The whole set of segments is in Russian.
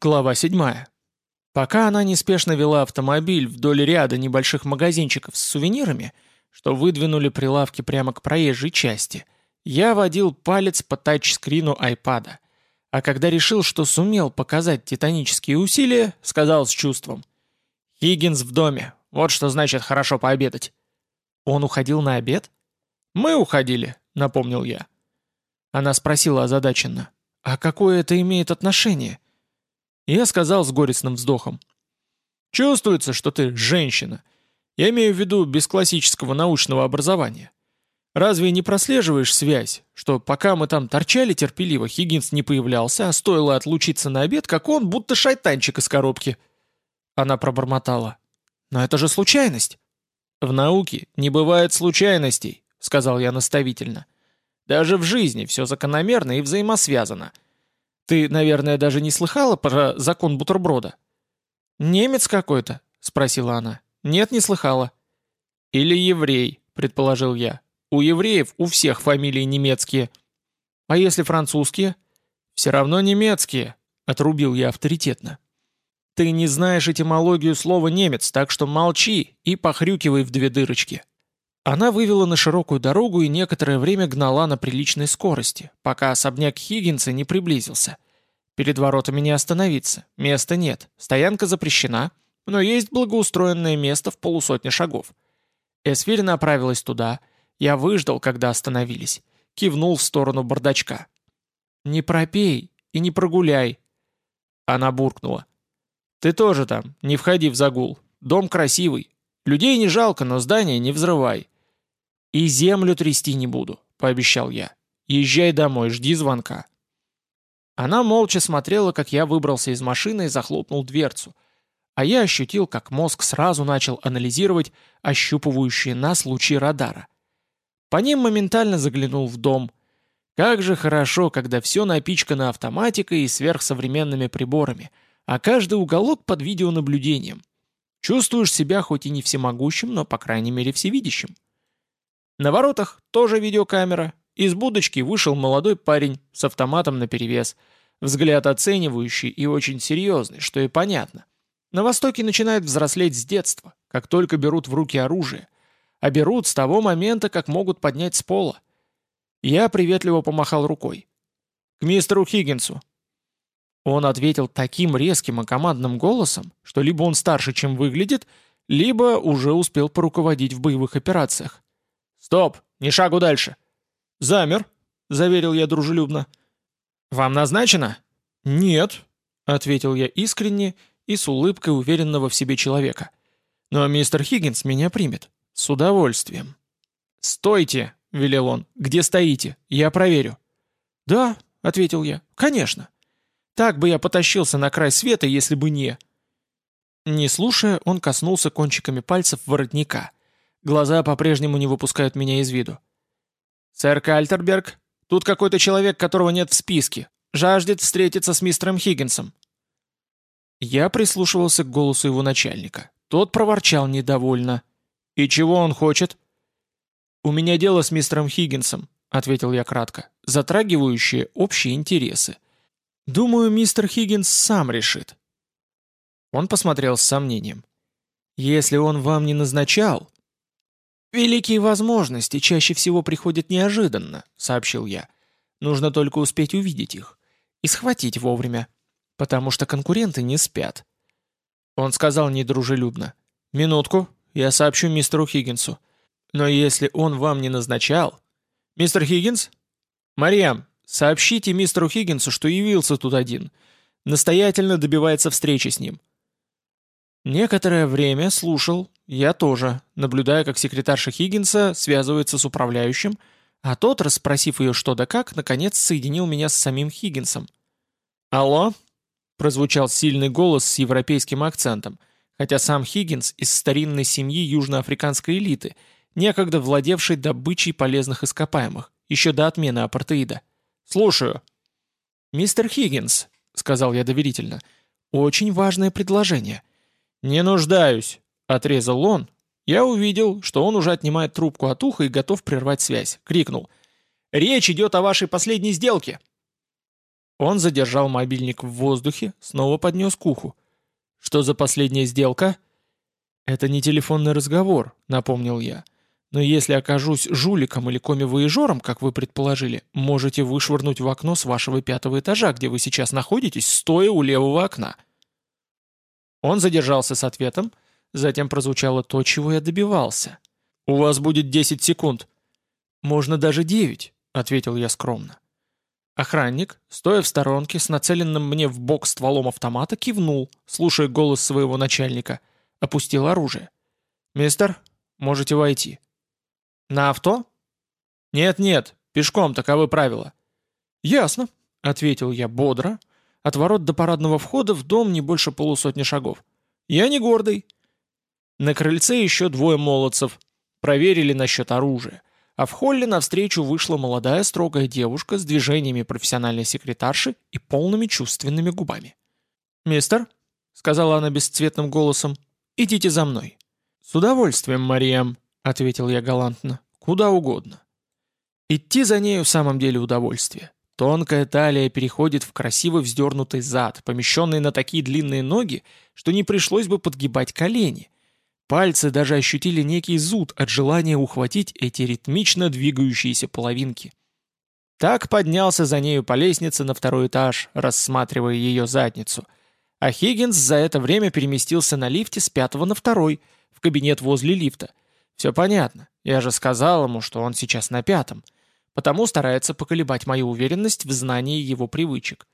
Глава 7. Пока она неспешно вела автомобиль вдоль ряда небольших магазинчиков с сувенирами, что выдвинули прилавки прямо к проезжей части, я водил палец по тачскрину айпада. А когда решил, что сумел показать титанические усилия, сказал с чувством. «Хиггинс в доме. Вот что значит хорошо пообедать». «Он уходил на обед?» «Мы уходили», — напомнил я. Она спросила озадаченно. «А какое это имеет отношение?» Я сказал с горестным вздохом. «Чувствуется, что ты женщина. Я имею в виду без классического научного образования. Разве не прослеживаешь связь, что пока мы там торчали терпеливо, Хиггинс не появлялся, а стоило отлучиться на обед, как он, будто шайтанчик из коробки?» Она пробормотала. «Но это же случайность!» «В науке не бывает случайностей», — сказал я наставительно. «Даже в жизни все закономерно и взаимосвязано». Ты, наверное, даже не слыхала про закон бутерброда?» «Немец какой-то?» — спросила она. «Нет, не слыхала». «Или еврей», — предположил я. «У евреев у всех фамилии немецкие». «А если французские?» «Все равно немецкие», — отрубил я авторитетно. «Ты не знаешь этимологию слова «немец», так что молчи и похрюкивай в две дырочки». Она вывела на широкую дорогу и некоторое время гнала на приличной скорости, пока особняк Хиггинса не приблизился. Перед воротами не остановиться, места нет, стоянка запрещена, но есть благоустроенное место в полусотне шагов. Эсфирь направилась туда, я выждал, когда остановились, кивнул в сторону бардачка. «Не пропей и не прогуляй!» Она буркнула. «Ты тоже там, не входи в загул, дом красивый, людей не жалко, но здание не взрывай». «И землю трясти не буду», — пообещал я. «Езжай домой, жди звонка». Она молча смотрела, как я выбрался из машины и захлопнул дверцу. А я ощутил, как мозг сразу начал анализировать ощупывающие нас лучи радара. По ним моментально заглянул в дом. Как же хорошо, когда все напичкано автоматикой и сверхсовременными приборами, а каждый уголок под видеонаблюдением. Чувствуешь себя хоть и не всемогущим, но, по крайней мере, всевидящим. На воротах тоже видеокамера. Из будочки вышел молодой парень с автоматом наперевес. Взгляд оценивающий и очень серьезный, что и понятно. На Востоке начинают взрослеть с детства, как только берут в руки оружие. А берут с того момента, как могут поднять с пола. Я приветливо помахал рукой. «К мистеру Хиггинсу». Он ответил таким резким и командным голосом, что либо он старше, чем выглядит, либо уже успел поруководить в боевых операциях. «Стоп! Ни шагу дальше!» «Замер», — заверил я дружелюбно. «Вам назначено?» «Нет», — ответил я искренне и с улыбкой уверенного в себе человека. «Но мистер Хиггинс меня примет. С удовольствием». «Стойте!» — велел он. «Где стоите? Я проверю». «Да», — ответил я. «Конечно. Так бы я потащился на край света, если бы не...» Не слушая, он коснулся кончиками пальцев воротника — Глаза по-прежнему не выпускают меня из виду. «Сэр Кальтерберг, тут какой-то человек, которого нет в списке. Жаждет встретиться с мистером Хиггинсом». Я прислушивался к голосу его начальника. Тот проворчал недовольно. «И чего он хочет?» «У меня дело с мистером Хиггинсом», — ответил я кратко, затрагивающее общие интересы. «Думаю, мистер Хиггинс сам решит». Он посмотрел с сомнением. «Если он вам не назначал, «Великие возможности чаще всего приходят неожиданно», — сообщил я. «Нужно только успеть увидеть их. И схватить вовремя. Потому что конкуренты не спят». Он сказал недружелюбно. «Минутку, я сообщу мистеру Хиггинсу. Но если он вам не назначал...» «Мистер Хиггинс?» «Марьям, сообщите мистеру Хиггинсу, что явился тут один. Настоятельно добивается встречи с ним». Некоторое время слушал, я тоже, наблюдая, как секретарша Хиггинса связывается с управляющим, а тот, расспросив ее что да как, наконец соединил меня с самим Хиггинсом. «Алло?» — прозвучал сильный голос с европейским акцентом, хотя сам Хиггинс из старинной семьи южноафриканской элиты, некогда владевшей добычей полезных ископаемых, еще до отмены апартеида. «Слушаю». «Мистер Хиггинс», — сказал я доверительно, — «очень важное предложение». «Не нуждаюсь», Отрезал он. Я увидел, что он уже отнимает трубку от уха и готов прервать связь. Крикнул. «Речь идет о вашей последней сделке!» Он задержал мобильник в воздухе, снова поднес к уху. «Что за последняя сделка?» «Это не телефонный разговор», — напомнил я. «Но если окажусь жуликом или коми-воежором, как вы предположили, можете вышвырнуть в окно с вашего пятого этажа, где вы сейчас находитесь, стоя у левого окна». Он задержался с ответом, затем прозвучало то, чего я добивался. «У вас будет 10 секунд». «Можно даже 9», — ответил я скромно. Охранник, стоя в сторонке с нацеленным мне в бок стволом автомата, кивнул, слушая голос своего начальника, опустил оружие. «Мистер, можете войти». «На авто?» «Нет-нет, пешком, таковы правила». «Ясно», — ответил я бодро. От ворот до парадного входа в дом не больше полусотни шагов. «Я не гордый». На крыльце еще двое молодцев. Проверили насчет оружия а в холле навстречу вышла молодая строгая девушка с движениями профессиональной секретарши и полными чувственными губами. «Мистер», — сказала она бесцветным голосом, — «идите за мной». «С удовольствием, Мариам», — ответил я галантно, — «куда угодно». Идти за нею в самом деле удовольствие. Тонкая талия переходит в красиво вздернутый зад, помещенный на такие длинные ноги, что не пришлось бы подгибать колени — Пальцы даже ощутили некий зуд от желания ухватить эти ритмично двигающиеся половинки. Так поднялся за нею по лестнице на второй этаж, рассматривая ее задницу. А Хиггинс за это время переместился на лифте с пятого на второй, в кабинет возле лифта. Все понятно, я же сказал ему, что он сейчас на пятом, потому старается поколебать мою уверенность в знании его привычек.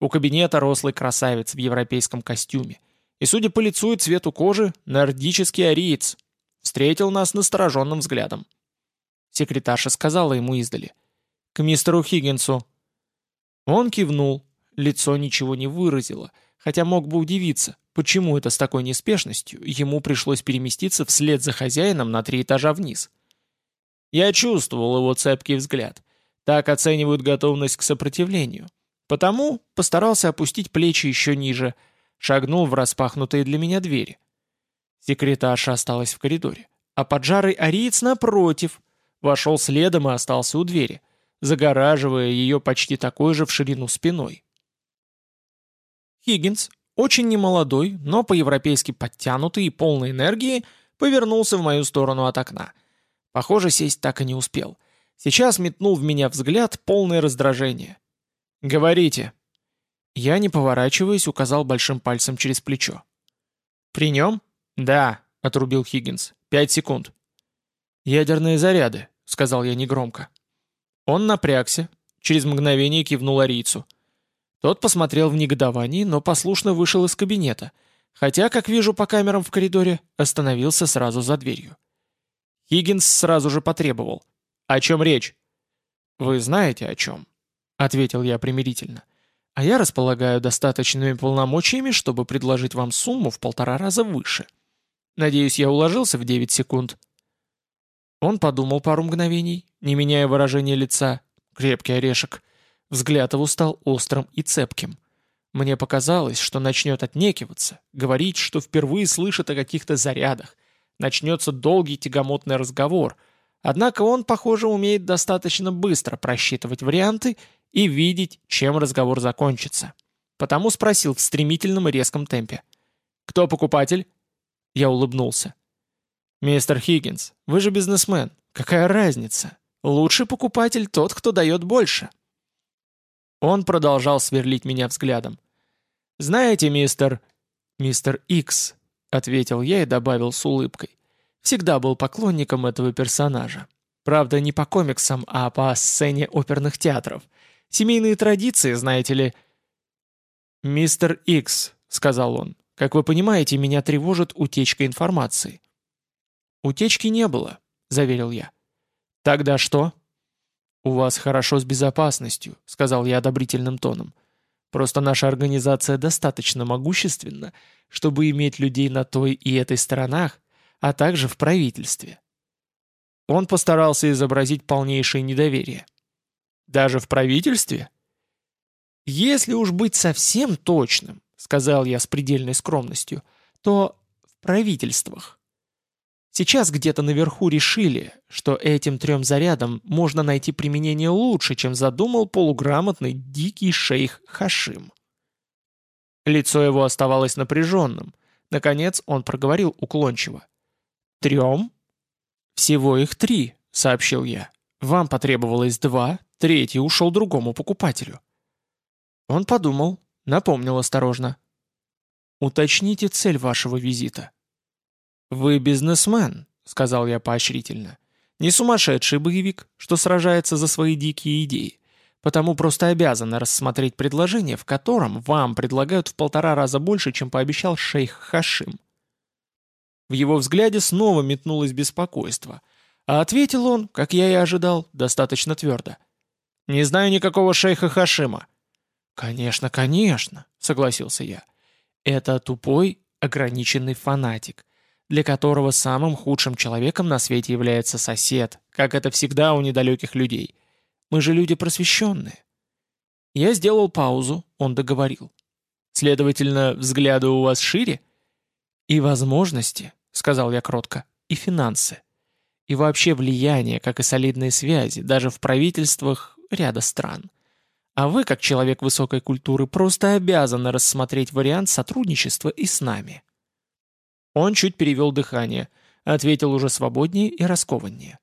У кабинета рослый красавец в европейском костюме — и, судя по лицу и цвету кожи, нордический ариец. Встретил нас настороженным взглядом. Секретарша сказала ему издали. «К мистеру Хиггинсу». Он кивнул, лицо ничего не выразило, хотя мог бы удивиться, почему это с такой неспешностью ему пришлось переместиться вслед за хозяином на три этажа вниз. Я чувствовал его цепкий взгляд. Так оценивают готовность к сопротивлению. Потому постарался опустить плечи еще ниже – шагнул в распахнутые для меня двери. Секретарша осталась в коридоре, а поджарый ариец напротив вошел следом и остался у двери, загораживая ее почти такой же в ширину спиной. Хиггинс, очень немолодой, но по-европейски подтянутый и полной энергии, повернулся в мою сторону от окна. Похоже, сесть так и не успел. Сейчас метнул в меня взгляд полное раздражение. «Говорите», я, не поворачиваясь, указал большим пальцем через плечо. «При нем?» «Да», — отрубил Хиггинс. «Пять секунд». «Ядерные заряды», — сказал я негромко. Он напрягся, через мгновение кивнул арийцу. Тот посмотрел в негодовании, но послушно вышел из кабинета, хотя, как вижу по камерам в коридоре, остановился сразу за дверью. Хиггинс сразу же потребовал. «О чем речь?» «Вы знаете, о чем», — ответил я примирительно. А я располагаю достаточными полномочиями, чтобы предложить вам сумму в полтора раза выше. Надеюсь, я уложился в 9 секунд». Он подумал пару мгновений, не меняя выражения лица. Крепкий орешек. Взгляд его стал острым и цепким. Мне показалось, что начнет отнекиваться, говорить, что впервые слышит о каких-то зарядах. Начнется долгий тягомотный разговор. Однако он, похоже, умеет достаточно быстро просчитывать варианты и видеть, чем разговор закончится. Потому спросил в стремительном и резком темпе. «Кто покупатель?» Я улыбнулся. «Мистер Хиггинс, вы же бизнесмен. Какая разница? Лучший покупатель тот, кто дает больше». Он продолжал сверлить меня взглядом. «Знаете, мистер...» «Мистер Икс», — ответил я и добавил с улыбкой. «Всегда был поклонником этого персонажа. Правда, не по комиксам, а по сцене оперных театров. Семейные традиции, знаете ли...» «Мистер Икс», — сказал он, — «как вы понимаете, меня тревожит утечка информации». «Утечки не было», — заверил я. «Тогда что?» «У вас хорошо с безопасностью», — сказал я одобрительным тоном. «Просто наша организация достаточно могущественна, чтобы иметь людей на той и этой сторонах, а также в правительстве». Он постарался изобразить полнейшее недоверие. Даже в правительстве? Если уж быть совсем точным, сказал я с предельной скромностью, то в правительствах. Сейчас где-то наверху решили, что этим трем зарядам можно найти применение лучше, чем задумал полуграмотный дикий шейх Хашим. Лицо его оставалось напряженным. Наконец он проговорил уклончиво. «Трем?» «Всего их три», — сообщил я. «Вам потребовалось два, третий ушел другому покупателю». Он подумал, напомнил осторожно. «Уточните цель вашего визита». «Вы бизнесмен», — сказал я поощрительно. «Не сумасшедший боевик, что сражается за свои дикие идеи, потому просто обязаны рассмотреть предложение, в котором вам предлагают в полтора раза больше, чем пообещал шейх Хашим». В его взгляде снова метнулось беспокойство, а ответил он, как я и ожидал, достаточно твердо. «Не знаю никакого шейха Хашима». «Конечно, конечно», — согласился я. «Это тупой, ограниченный фанатик» для которого самым худшим человеком на свете является сосед, как это всегда у недалеких людей. Мы же люди просвещенные. Я сделал паузу, он договорил. Следовательно, взгляды у вас шире? И возможности, сказал я кротко, и финансы. И вообще влияние, как и солидные связи, даже в правительствах ряда стран. А вы, как человек высокой культуры, просто обязаны рассмотреть вариант сотрудничества и с нами. Он чуть перевел дыхание, ответил уже свободнее и раскованнее.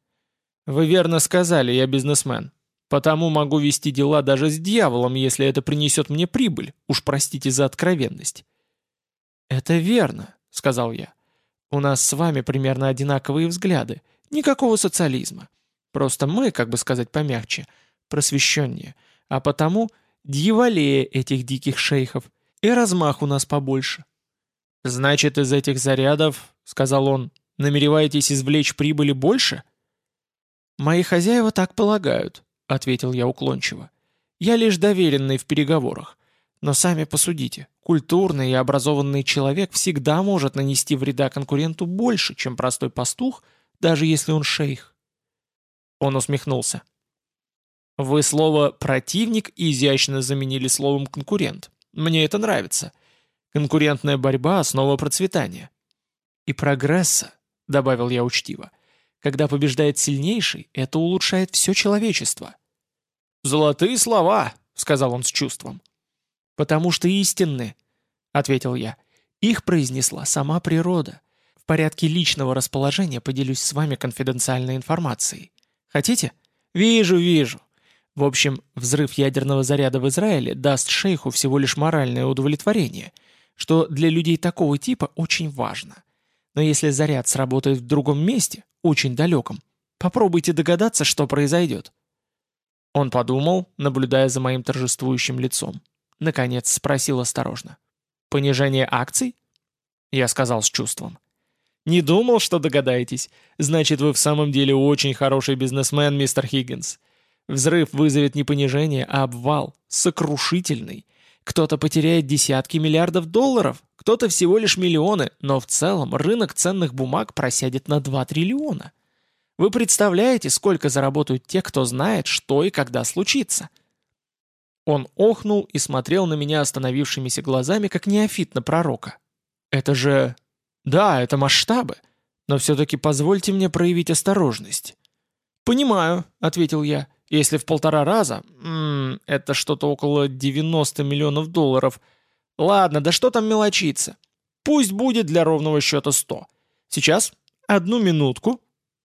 «Вы верно сказали, я бизнесмен. Потому могу вести дела даже с дьяволом, если это принесет мне прибыль, уж простите за откровенность». «Это верно», — сказал я. «У нас с вами примерно одинаковые взгляды. Никакого социализма. Просто мы, как бы сказать помягче, просвещеннее, а потому дьяволее этих диких шейхов, и размах у нас побольше. «Значит, из этих зарядов, — сказал он, — намереваетесь извлечь прибыли больше?» «Мои хозяева так полагают», — ответил я уклончиво. «Я лишь доверенный в переговорах. Но сами посудите, культурный и образованный человек всегда может нанести вреда конкуренту больше, чем простой пастух, даже если он шейх». Он усмехнулся. «Вы слово «противник» изящно заменили словом «конкурент». Мне это нравится. Конкурентная борьба – основа процветания. И прогресса, добавил я учтиво. Когда побеждает сильнейший, это улучшает все человечество. «Золотые слова», — сказал он с чувством. «Потому что истинны», — ответил я. «Их произнесла сама природа. В порядке личного расположения поделюсь с вами конфиденциальной информацией. Хотите?» «Вижу, вижу. В общем, взрыв ядерного заряда в Израиле даст шейху всего лишь моральное удовлетворение — что для людей такого типа очень важно. Но если заряд сработает в другом месте, очень далеком, попробуйте догадаться, что произойдет. Он подумал, наблюдая за моим торжествующим лицом. Наконец спросил осторожно. «Понижение акций?» Я сказал с чувством. «Не думал, что догадаетесь. Значит, вы в самом деле очень хороший бизнесмен, мистер Хиггинс. Взрыв вызовет не понижение, а обвал. Сокрушительный. Кто-то потеряет десятки миллиардов долларов, кто-то всего лишь миллионы, но в целом рынок ценных бумаг просядет на 2 триллиона. Вы представляете, сколько заработают те, кто знает, что и когда случится?» Он охнул и смотрел на меня остановившимися глазами, как неофит на пророка. «Это же... Да, это масштабы. Но все-таки позвольте мне проявить осторожность». «Понимаю», — ответил я. Если в полтора раза, м -м, это что-то около 90 миллионов долларов. Ладно, да что там мелочиться? Пусть будет для ровного счета 100. Сейчас, одну минутку.